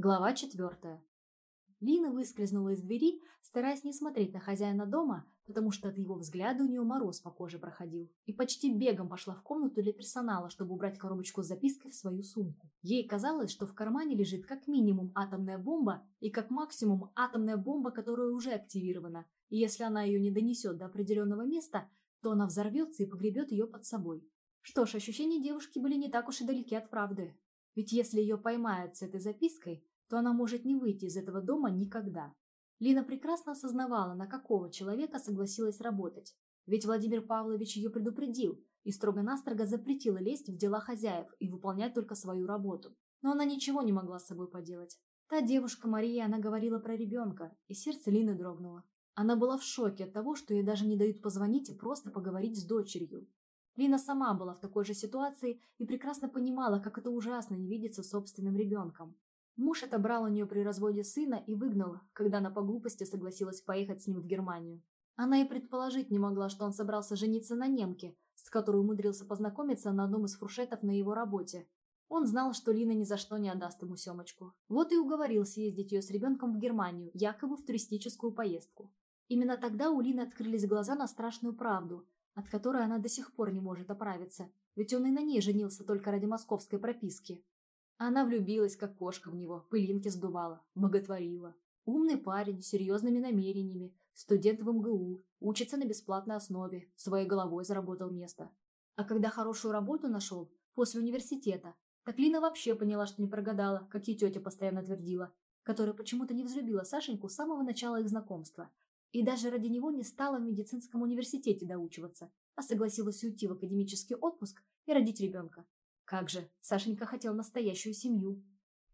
Глава четвертая. Лина выскользнула из двери, стараясь не смотреть на хозяина дома, потому что от его взгляда у нее мороз по коже проходил, и почти бегом пошла в комнату для персонала, чтобы убрать коробочку с запиской в свою сумку. Ей казалось, что в кармане лежит как минимум атомная бомба и как максимум атомная бомба, которая уже активирована, и если она ее не донесет до определенного места, то она взорвется и погребет ее под собой. Что ж, ощущения девушки были не так уж и далеки от правды. Ведь если ее поймают с этой запиской, то она может не выйти из этого дома никогда. Лина прекрасно осознавала, на какого человека согласилась работать. Ведь Владимир Павлович ее предупредил и строго-настрого запретил лезть в дела хозяев и выполнять только свою работу. Но она ничего не могла с собой поделать. Та девушка Мария, она говорила про ребенка, и сердце Лины дрогнуло. Она была в шоке от того, что ей даже не дают позвонить и просто поговорить с дочерью. Лина сама была в такой же ситуации и прекрасно понимала, как это ужасно не видеться собственным ребенком. Муж отобрал у нее при разводе сына и выгнал, когда она по глупости согласилась поехать с ним в Германию. Она и предположить не могла, что он собрался жениться на немке, с которой умудрился познакомиться на одном из фуршетов на его работе. Он знал, что Лина ни за что не отдаст ему Семочку. Вот и уговорил съездить ее с ребенком в Германию, якобы в туристическую поездку. Именно тогда у Лины открылись глаза на страшную правду, от которой она до сих пор не может оправиться, ведь он и на ней женился только ради московской прописки. Она влюбилась, как кошка в него, пылинки сдувала, боготворила. Умный парень, с серьезными намерениями, студент в МГУ, учится на бесплатной основе, своей головой заработал место. А когда хорошую работу нашел, после университета, так вообще поняла, что не прогадала, как ей тетя постоянно твердила, которая почему-то не взлюбила Сашеньку с самого начала их знакомства. И даже ради него не стала в медицинском университете доучиваться, а согласилась уйти в академический отпуск и родить ребенка. Как же, Сашенька хотел настоящую семью.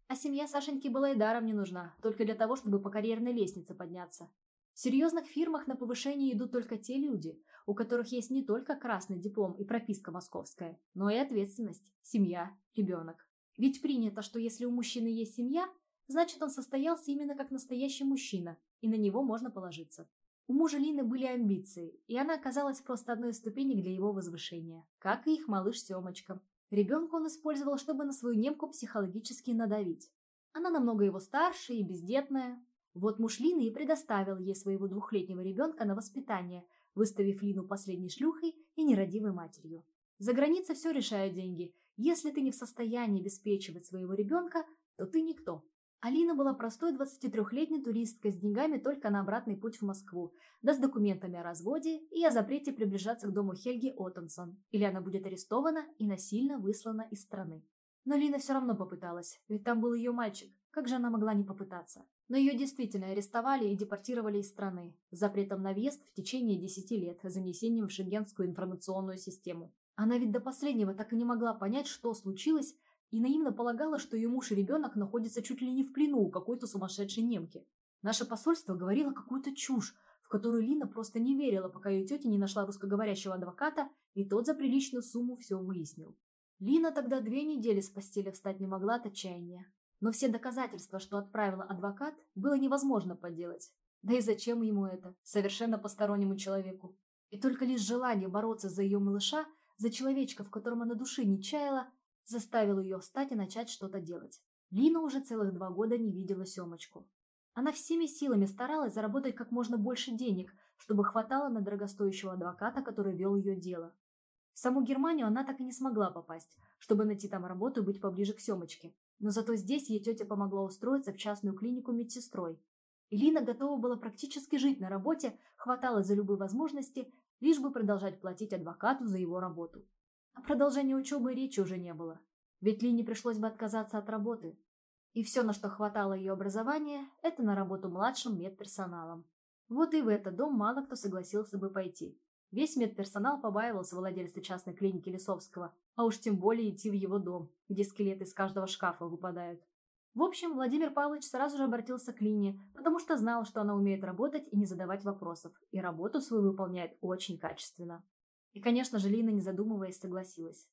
А семья Сашеньки была и даром не нужна, только для того, чтобы по карьерной лестнице подняться. В серьезных фирмах на повышение идут только те люди, у которых есть не только красный диплом и прописка московская, но и ответственность, семья, ребенок. Ведь принято, что если у мужчины есть семья, значит он состоялся именно как настоящий мужчина, и на него можно положиться. У мужа Лины были амбиции, и она оказалась просто одной из ступенек для его возвышения, как и их малыш Семочка, Ребенка он использовал, чтобы на свою немку психологически надавить. Она намного его старше и бездетная. Вот муж Лины и предоставил ей своего двухлетнего ребенка на воспитание, выставив Лину последней шлюхой и нерадивой матерью. За границей все решают деньги. Если ты не в состоянии обеспечивать своего ребенка, то ты никто. Алина была простой 23-летней туристкой с деньгами только на обратный путь в Москву, да с документами о разводе и о запрете приближаться к дому Хельги Оттенсон, или она будет арестована и насильно выслана из страны. Но Лина все равно попыталась, ведь там был ее мальчик, как же она могла не попытаться? Но ее действительно арестовали и депортировали из страны, с запретом на въезд в течение 10 лет, занесением в шенгенскую информационную систему. Она ведь до последнего так и не могла понять, что случилось, и наивно полагала, что ее муж и ребенок находятся чуть ли не в плену у какой-то сумасшедшей немки. Наше посольство говорило какую-то чушь, в которую Лина просто не верила, пока ее тетя не нашла русскоговорящего адвоката, и тот за приличную сумму все выяснил. Лина тогда две недели с постели встать не могла от отчаяния. Но все доказательства, что отправила адвокат, было невозможно подделать. Да и зачем ему это, совершенно постороннему человеку? И только лишь желание бороться за ее малыша, за человечка, в котором она души не чаяла, заставил ее встать и начать что-то делать. Лина уже целых два года не видела Семочку. Она всеми силами старалась заработать как можно больше денег, чтобы хватало на дорогостоящего адвоката, который вел ее дело. В саму Германию она так и не смогла попасть, чтобы найти там работу и быть поближе к Семочке. Но зато здесь ей тетя помогла устроиться в частную клинику медсестрой. И Лина готова была практически жить на работе, хватала за любые возможности, лишь бы продолжать платить адвокату за его работу. О продолжении учебы речи уже не было, ведь Лине пришлось бы отказаться от работы. И все, на что хватало ее образования, это на работу младшим медперсоналом. Вот и в этот дом мало кто согласился бы пойти. Весь медперсонал побаивался владельца частной клиники Лисовского, а уж тем более идти в его дом, где скелеты из каждого шкафа выпадают. В общем, Владимир Павлович сразу же обратился к Лине, потому что знал, что она умеет работать и не задавать вопросов, и работу свою выполняет очень качественно. И, конечно же, Лина, не задумываясь, согласилась.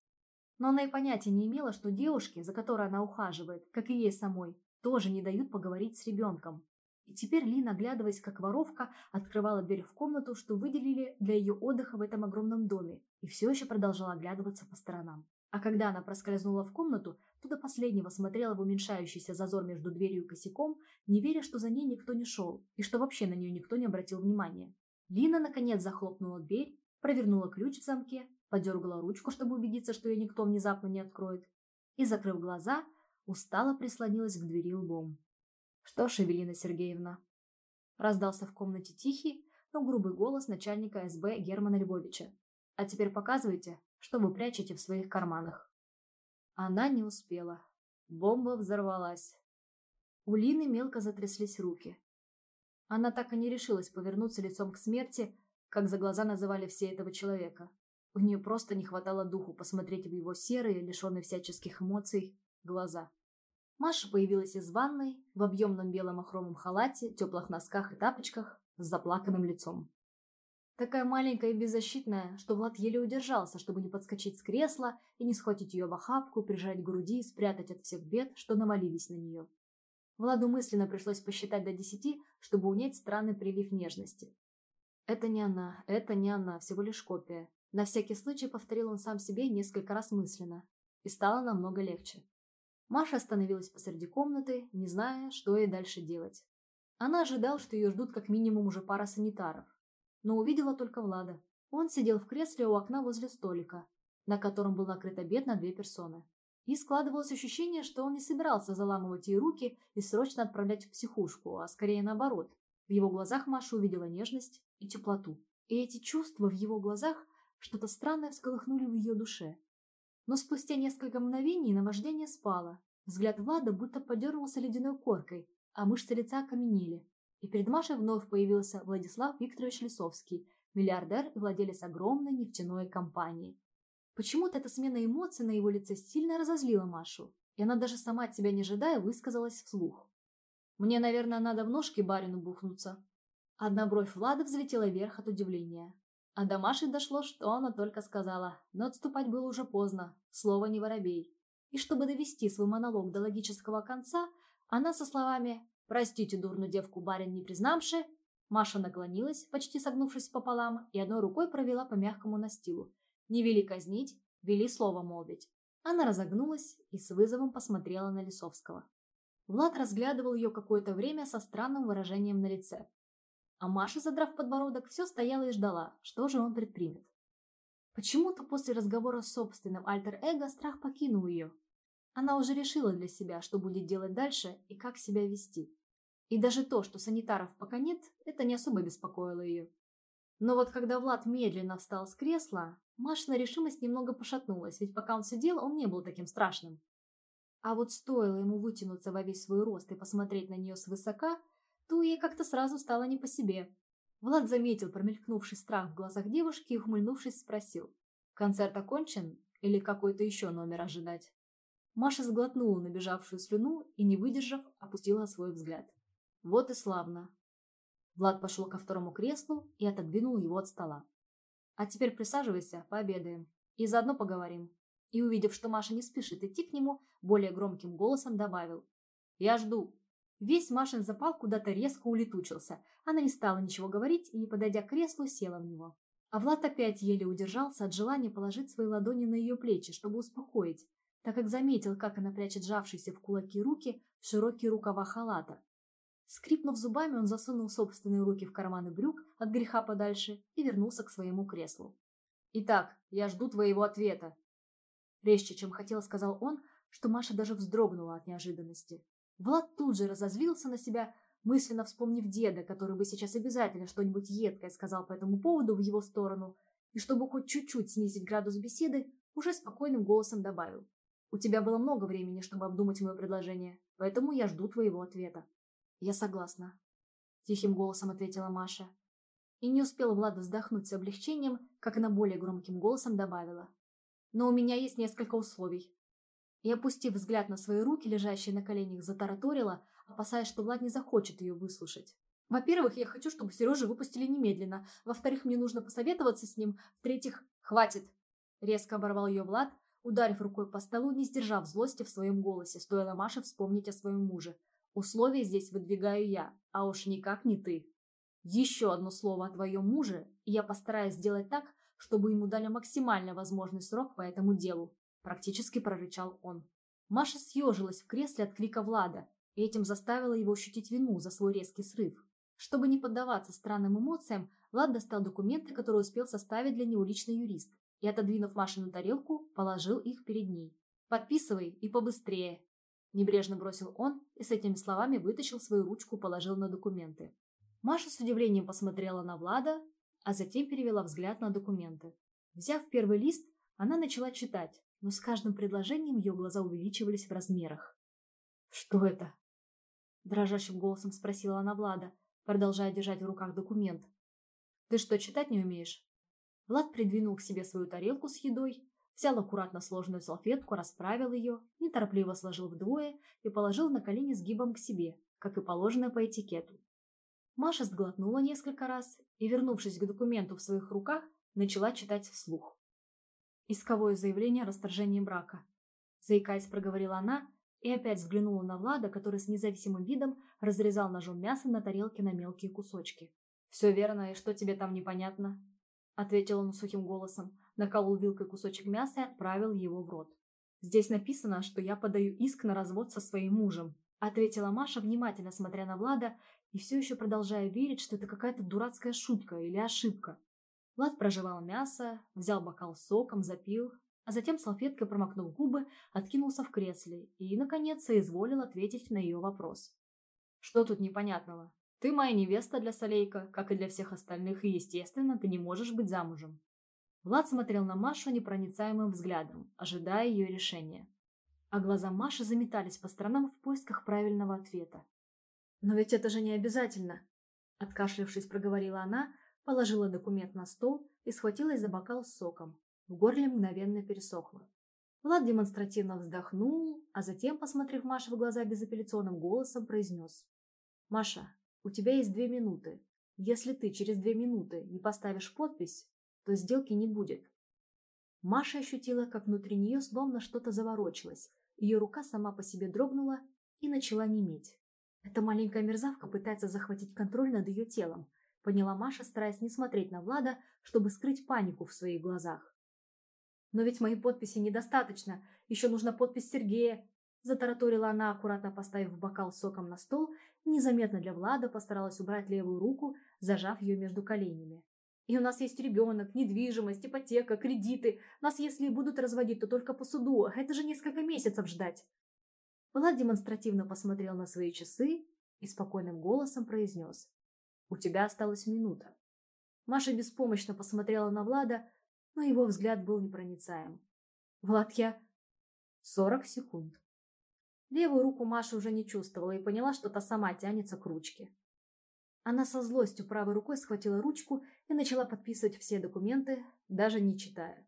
Но она и понятия не имела, что девушки, за которой она ухаживает, как и ей самой, тоже не дают поговорить с ребенком. И теперь Лина, оглядываясь как воровка, открывала дверь в комнату, что выделили для ее отдыха в этом огромном доме, и все еще продолжала оглядываться по сторонам. А когда она проскользнула в комнату, то до последнего смотрела в уменьшающийся зазор между дверью и косяком, не веря, что за ней никто не шел и что вообще на нее никто не обратил внимания. Лина, наконец, захлопнула дверь, провернула ключ в замке, подергала ручку, чтобы убедиться, что ее никто внезапно не откроет, и, закрыв глаза, устало прислонилась к двери лбом. «Что ж, Эвелина Сергеевна?» Раздался в комнате тихий, но грубый голос начальника СБ Германа Львовича. «А теперь показывайте, что вы прячете в своих карманах». Она не успела. Бомба взорвалась. У Лины мелко затряслись руки. Она так и не решилась повернуться лицом к смерти, как за глаза называли все этого человека. У нее просто не хватало духу посмотреть в его серые, лишенные всяческих эмоций, глаза. Маша появилась из ванной в объемном белом охромом халате, теплых носках и тапочках с заплаканным лицом. Такая маленькая и беззащитная, что Влад еле удержался, чтобы не подскочить с кресла и не схватить ее в охапку, прижать к груди и спрятать от всех бед, что навалились на нее. Владу мысленно пришлось посчитать до десяти, чтобы унять странный прилив нежности. Это не она, это не она, всего лишь копия. На всякий случай повторил он сам себе несколько раз мысленно. И стало намного легче. Маша остановилась посреди комнаты, не зная, что ей дальше делать. Она ожидала, что ее ждут как минимум уже пара санитаров но увидела только Влада. Он сидел в кресле у окна возле столика, на котором был накрыт обед на две персоны. И складывалось ощущение, что он не собирался заламывать ей руки и срочно отправлять в психушку, а скорее наоборот. В его глазах Маша увидела нежность и теплоту. И эти чувства в его глазах что-то странное всколыхнули в ее душе. Но спустя несколько мгновений наваждение спало. Взгляд Влада будто подернулся ледяной коркой, а мышцы лица окаменели. И перед Машей вновь появился Владислав Викторович Лисовский, миллиардер и владелец огромной нефтяной компании. Почему-то эта смена эмоций на его лице сильно разозлила Машу, и она даже сама от себя не ожидая высказалась вслух. «Мне, наверное, надо в ножки барину бухнуться». Одна бровь Влада взлетела вверх от удивления. А до Маши дошло, что она только сказала, но отступать было уже поздно, слово не воробей. И чтобы довести свой монолог до логического конца, она со словами «Простите, дурную девку, барин не признамши». Маша наклонилась, почти согнувшись пополам, и одной рукой провела по мягкому настилу. Не вели казнить, вели слово молвить. Она разогнулась и с вызовом посмотрела на Лисовского. Влад разглядывал ее какое-то время со странным выражением на лице. А Маша, задрав подбородок, все стояла и ждала, что же он предпримет. Почему-то после разговора с собственным альтер-эго страх покинул ее. Она уже решила для себя, что будет делать дальше и как себя вести. И даже то, что санитаров пока нет, это не особо беспокоило ее. Но вот когда Влад медленно встал с кресла, Машина решимость немного пошатнулась, ведь пока он сидел, он не был таким страшным. А вот стоило ему вытянуться во весь свой рост и посмотреть на нее свысока, то ей как-то сразу стало не по себе. Влад заметил промелькнувший страх в глазах девушки и, ухмыльнувшись, спросил. «Концерт окончен? Или какой-то еще номер ожидать?» Маша сглотнула набежавшую слюну и, не выдержав, опустила свой взгляд. Вот и славно. Влад пошел ко второму креслу и отодвинул его от стола. А теперь присаживайся, пообедаем. И заодно поговорим. И, увидев, что Маша не спешит идти к нему, более громким голосом добавил. Я жду. Весь Машин запал куда-то резко улетучился. Она не стала ничего говорить и, подойдя к креслу, села в него. А Влад опять еле удержался от желания положить свои ладони на ее плечи, чтобы успокоить, так как заметил, как она прячет сжавшиеся в кулаки руки в широкие рукава халата, Скрипнув зубами, он засунул собственные руки в карманы брюк от греха подальше и вернулся к своему креслу. «Итак, я жду твоего ответа». Резче, чем хотел, сказал он, что Маша даже вздрогнула от неожиданности. Влад тут же разозлился на себя, мысленно вспомнив деда, который бы сейчас обязательно что-нибудь едкое сказал по этому поводу в его сторону, и чтобы хоть чуть-чуть снизить градус беседы, уже спокойным голосом добавил. «У тебя было много времени, чтобы обдумать мое предложение, поэтому я жду твоего ответа». «Я согласна», — тихим голосом ответила Маша. И не успела Влада вздохнуть с облегчением, как она более громким голосом добавила. «Но у меня есть несколько условий». И, опустив взгляд на свои руки, лежащие на коленях, затараторила, опасаясь, что Влад не захочет ее выслушать. «Во-первых, я хочу, чтобы Сережу выпустили немедленно. Во-вторых, мне нужно посоветоваться с ним. В-третьих, хватит!» Резко оборвал ее Влад, ударив рукой по столу, не сдержав злости в своем голосе, стоило Маше вспомнить о своем муже. Условия здесь выдвигаю я, а уж никак не ты. Еще одно слово о твоем муже, и я постараюсь сделать так, чтобы ему дали максимально возможный срок по этому делу. практически прорычал он. Маша съежилась в кресле от крика Влада, и этим заставила его ощутить вину за свой резкий срыв. Чтобы не поддаваться странным эмоциям, Влад достал документы, которые успел составить для него личный юрист, и, отодвинув Машину тарелку, положил их перед ней. «Подписывай и побыстрее!» Небрежно бросил он и с этими словами вытащил свою ручку и положил на документы. Маша с удивлением посмотрела на Влада, а затем перевела взгляд на документы. Взяв первый лист, она начала читать, но с каждым предложением ее глаза увеличивались в размерах. «Что это?» Дрожащим голосом спросила она Влада, продолжая держать в руках документ. «Ты что, читать не умеешь?» Влад придвинул к себе свою тарелку с едой, взял аккуратно сложенную салфетку, расправил ее, неторопливо сложил вдвое и положил на колени сгибом к себе, как и положено по этикету. Маша сглотнула несколько раз и, вернувшись к документу в своих руках, начала читать вслух. Исковое заявление о расторжении брака. Заикаясь, проговорила она и опять взглянула на Влада, который с независимым видом разрезал ножом мясо на тарелке на мелкие кусочки. «Все верно, и что тебе там непонятно?» Ответил он сухим голосом, наколол вилкой кусочек мяса и отправил его в рот. «Здесь написано, что я подаю иск на развод со своим мужем», ответила Маша, внимательно смотря на Влада и все еще продолжая верить, что это какая-то дурацкая шутка или ошибка. Влад прожевал мясо, взял бокал соком, запил, а затем салфеткой промокнул губы, откинулся в кресле и, наконец, соизволил ответить на ее вопрос. «Что тут непонятного? Ты моя невеста для Солейка, как и для всех остальных, и, естественно, ты не можешь быть замужем». Влад смотрел на Машу непроницаемым взглядом, ожидая ее решения. А глаза Маши заметались по сторонам в поисках правильного ответа. «Но ведь это же не обязательно!» Откашлявшись, проговорила она, положила документ на стол и схватилась за бокал с соком. В горле мгновенно пересохло. Влад демонстративно вздохнул, а затем, посмотрев Маше в глаза безапелляционным голосом, произнес. «Маша, у тебя есть две минуты. Если ты через две минуты не поставишь подпись, то сделки не будет». Маша ощутила, как внутри нее словно что-то заворочилось. Ее рука сама по себе дрогнула и начала неметь. Эта маленькая мерзавка пытается захватить контроль над ее телом, поняла Маша, стараясь не смотреть на Влада, чтобы скрыть панику в своих глазах. «Но ведь моей подписи недостаточно, еще нужна подпись Сергея», затараторила она, аккуратно поставив бокал соком на стол, незаметно для Влада постаралась убрать левую руку, зажав ее между коленями. «И у нас есть ребенок, недвижимость, ипотека, кредиты. Нас, если и будут разводить, то только по суду. Это же несколько месяцев ждать». Влад демонстративно посмотрел на свои часы и спокойным голосом произнес. «У тебя осталась минута». Маша беспомощно посмотрела на Влада, но его взгляд был непроницаем. «Влад, я...» «Сорок секунд». Левую руку Маша уже не чувствовала и поняла, что та сама тянется к ручке. Она со злостью правой рукой схватила ручку и начала подписывать все документы, даже не читая.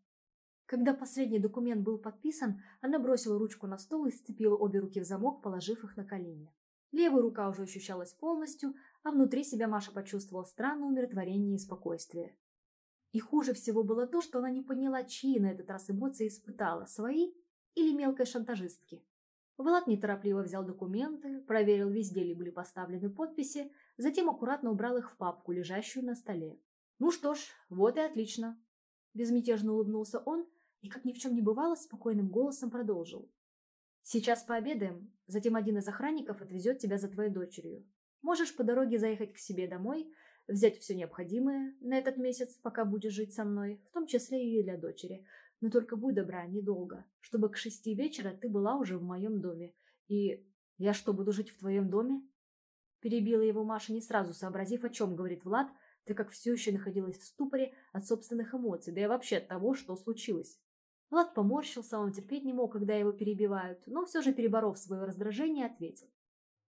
Когда последний документ был подписан, она бросила ручку на стол и сцепила обе руки в замок, положив их на колени. Левая рука уже ощущалась полностью, а внутри себя Маша почувствовала странное умиротворение и спокойствие. И хуже всего было то, что она не поняла, чьи на этот раз эмоции испытала, свои или мелкой шантажистки. Влад неторопливо взял документы, проверил, везде ли были поставлены подписи, затем аккуратно убрал их в папку, лежащую на столе. «Ну что ж, вот и отлично!» Безмятежно улыбнулся он и, как ни в чем не бывало, спокойным голосом продолжил. «Сейчас пообедаем, затем один из охранников отвезет тебя за твоей дочерью. Можешь по дороге заехать к себе домой, взять все необходимое на этот месяц, пока будешь жить со мной, в том числе и для дочери. Но только будь добра, недолго, чтобы к шести вечера ты была уже в моем доме. И я что, буду жить в твоем доме?» Перебила его Маша, не сразу сообразив, о чем говорит Влад, так как все еще находилась в ступоре от собственных эмоций, да и вообще от того, что случилось. Влад поморщился, он терпеть не мог, когда его перебивают, но все же, переборов свое раздражение, ответил.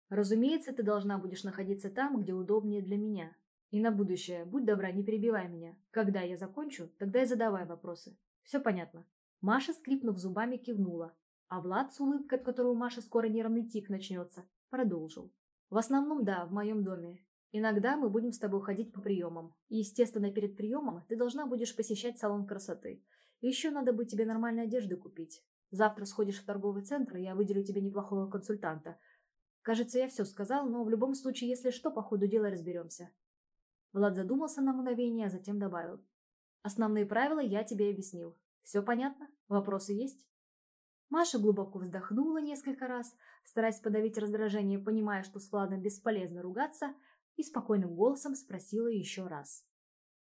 «Разумеется, ты должна будешь находиться там, где удобнее для меня. И на будущее, будь добра, не перебивай меня. Когда я закончу, тогда и задавай вопросы. Все понятно?» Маша, скрипнув зубами, кивнула, а Влад с улыбкой, от которой у Маши скоро нервный тик начнется, продолжил. «В основном, да, в моем доме. Иногда мы будем с тобой ходить по приемам. И, естественно, перед приемом ты должна будешь посещать салон красоты. Еще надо бы тебе нормальной одежды купить. Завтра сходишь в торговый центр, и я выделю тебе неплохого консультанта. Кажется, я все сказал, но в любом случае, если что, по ходу дела разберемся. Влад задумался на мгновение, а затем добавил. Основные правила я тебе объяснил. Все понятно? Вопросы есть? Маша глубоко вздохнула несколько раз, стараясь подавить раздражение, понимая, что с Владом бесполезно ругаться, и спокойным голосом спросила еще раз.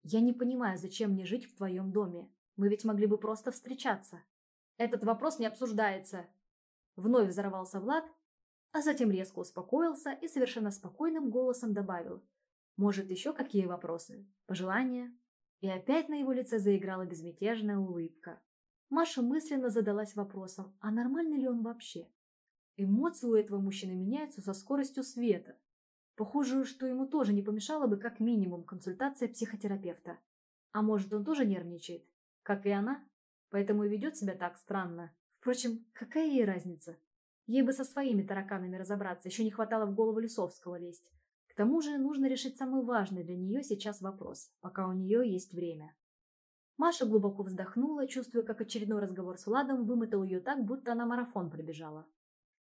«Я не понимаю, зачем мне жить в твоем доме? Мы ведь могли бы просто встречаться». «Этот вопрос не обсуждается!» Вновь взорвался Влад, а затем резко успокоился и совершенно спокойным голосом добавил. «Может, еще какие вопросы? Пожелания?» И опять на его лице заиграла безмятежная улыбка. Маша мысленно задалась вопросом, а нормальный ли он вообще? Эмоции у этого мужчины меняются со скоростью света. Похоже, что ему тоже не помешала бы как минимум консультация психотерапевта. А может, он тоже нервничает, как и она, поэтому и ведет себя так странно. Впрочем, какая ей разница? Ей бы со своими тараканами разобраться, еще не хватало в голову Лисовского лезть. Тому же нужно решить самый важный для нее сейчас вопрос, пока у нее есть время. Маша глубоко вздохнула, чувствуя, как очередной разговор с Владом вымотал ее так, будто она марафон пробежала.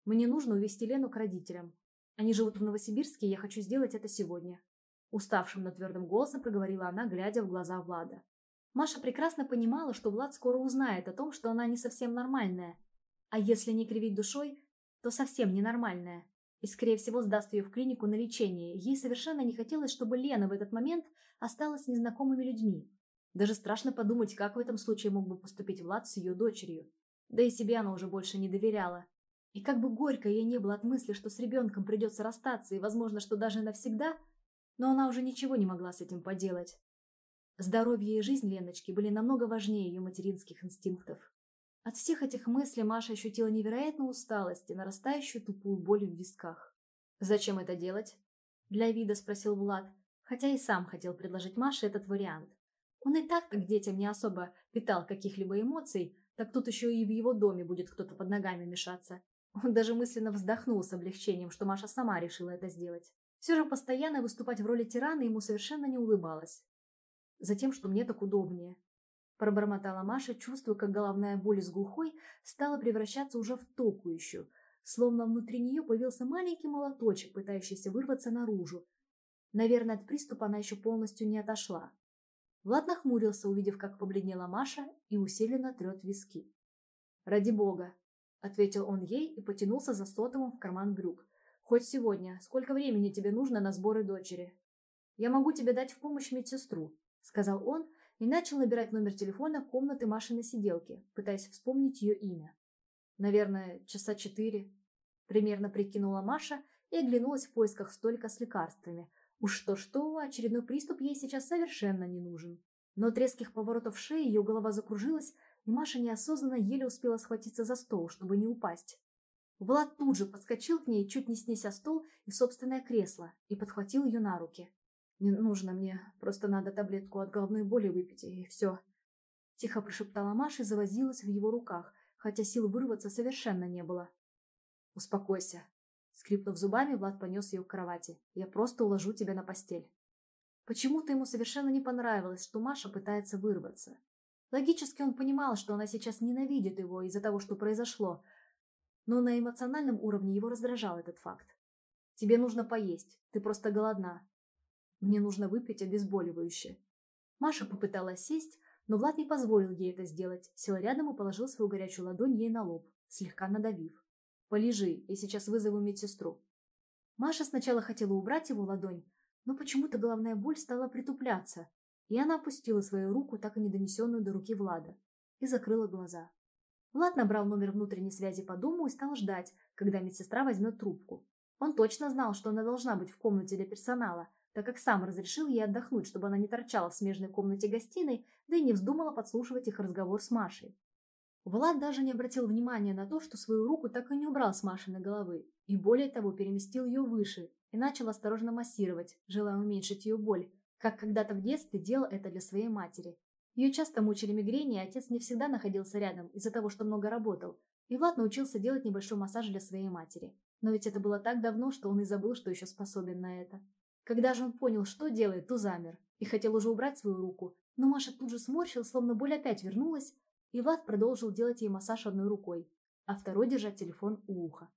«Мне нужно увезти Лену к родителям. Они живут в Новосибирске, и я хочу сделать это сегодня». Уставшим, но твердым голосом проговорила она, глядя в глаза Влада. Маша прекрасно понимала, что Влад скоро узнает о том, что она не совсем нормальная. А если не кривить душой, то совсем ненормальная. И, скорее всего, сдаст ее в клинику на лечение. Ей совершенно не хотелось, чтобы Лена в этот момент осталась с незнакомыми людьми. Даже страшно подумать, как в этом случае мог бы поступить Влад с ее дочерью. Да и себе она уже больше не доверяла. И как бы горько ей не было от мысли, что с ребенком придется расстаться, и, возможно, что даже навсегда, но она уже ничего не могла с этим поделать. Здоровье и жизнь Леночки были намного важнее ее материнских инстинктов. От всех этих мыслей Маша ощутила невероятную усталость и нарастающую тупую боль в висках. «Зачем это делать?» Для вида спросил Влад, хотя и сам хотел предложить Маше этот вариант. Он и так, как детям, не особо питал каких-либо эмоций, так тут еще и в его доме будет кто-то под ногами мешаться. Он даже мысленно вздохнул с облегчением, что Маша сама решила это сделать. Все же постоянно выступать в роли тирана ему совершенно не улыбалось. Затем, что мне так удобнее. Пробормотала Маша, чувствуя, как головная боль из глухой стала превращаться уже в токующую, словно внутри нее появился маленький молоточек, пытающийся вырваться наружу. Наверное, от приступа она еще полностью не отошла. Влад нахмурился, увидев, как побледнела Маша, и усиленно трет виски. «Ради бога!» — ответил он ей и потянулся за сотовым в карман брюк. «Хоть сегодня. Сколько времени тебе нужно на сборы дочери?» «Я могу тебе дать в помощь медсестру», — сказал он и начал набирать номер телефона комнаты Маши на сиделке, пытаясь вспомнить ее имя. «Наверное, часа четыре», — примерно прикинула Маша и оглянулась в поисках столика с лекарствами — Уж что-что, очередной приступ ей сейчас совершенно не нужен. Но от резких поворотов шеи ее голова закружилась, и Маша неосознанно еле успела схватиться за стол, чтобы не упасть. Влад тут же подскочил к ней, чуть не снеся стол и собственное кресло, и подхватил ее на руки. «Не нужно мне, просто надо таблетку от головной боли выпить, и все». Тихо прошептала Маша и завозилась в его руках, хотя сил вырваться совершенно не было. «Успокойся», Скрипнув зубами, Влад понес ее к кровати. «Я просто уложу тебя на постель». Почему-то ему совершенно не понравилось, что Маша пытается вырваться. Логически он понимал, что она сейчас ненавидит его из-за того, что произошло, но на эмоциональном уровне его раздражал этот факт. «Тебе нужно поесть, ты просто голодна. Мне нужно выпить обезболивающее». Маша попыталась сесть, но Влад не позволил ей это сделать, сел рядом и положил свою горячую ладонь ей на лоб, слегка надавив. Полежи, я сейчас вызову медсестру. Маша сначала хотела убрать его ладонь, но почему-то головная боль стала притупляться, и она опустила свою руку, так и не донесенную до руки Влада, и закрыла глаза. Влад набрал номер внутренней связи по дому и стал ждать, когда медсестра возьмет трубку. Он точно знал, что она должна быть в комнате для персонала, так как сам разрешил ей отдохнуть, чтобы она не торчала в смежной комнате гостиной, да и не вздумала подслушивать их разговор с Машей. Влад даже не обратил внимания на то, что свою руку так и не убрал с Машиной головы, и более того переместил ее выше и начал осторожно массировать, желая уменьшить ее боль, как когда-то в детстве делал это для своей матери. Ее часто мучили мигрени, и отец не всегда находился рядом из-за того, что много работал, и Влад научился делать небольшой массаж для своей матери. Но ведь это было так давно, что он и забыл, что еще способен на это. Когда же он понял, что делает, то замер и хотел уже убрать свою руку, но Маша тут же сморщил, словно боль опять вернулась, и Влад продолжил делать ей массаж одной рукой, а второй держать телефон у уха.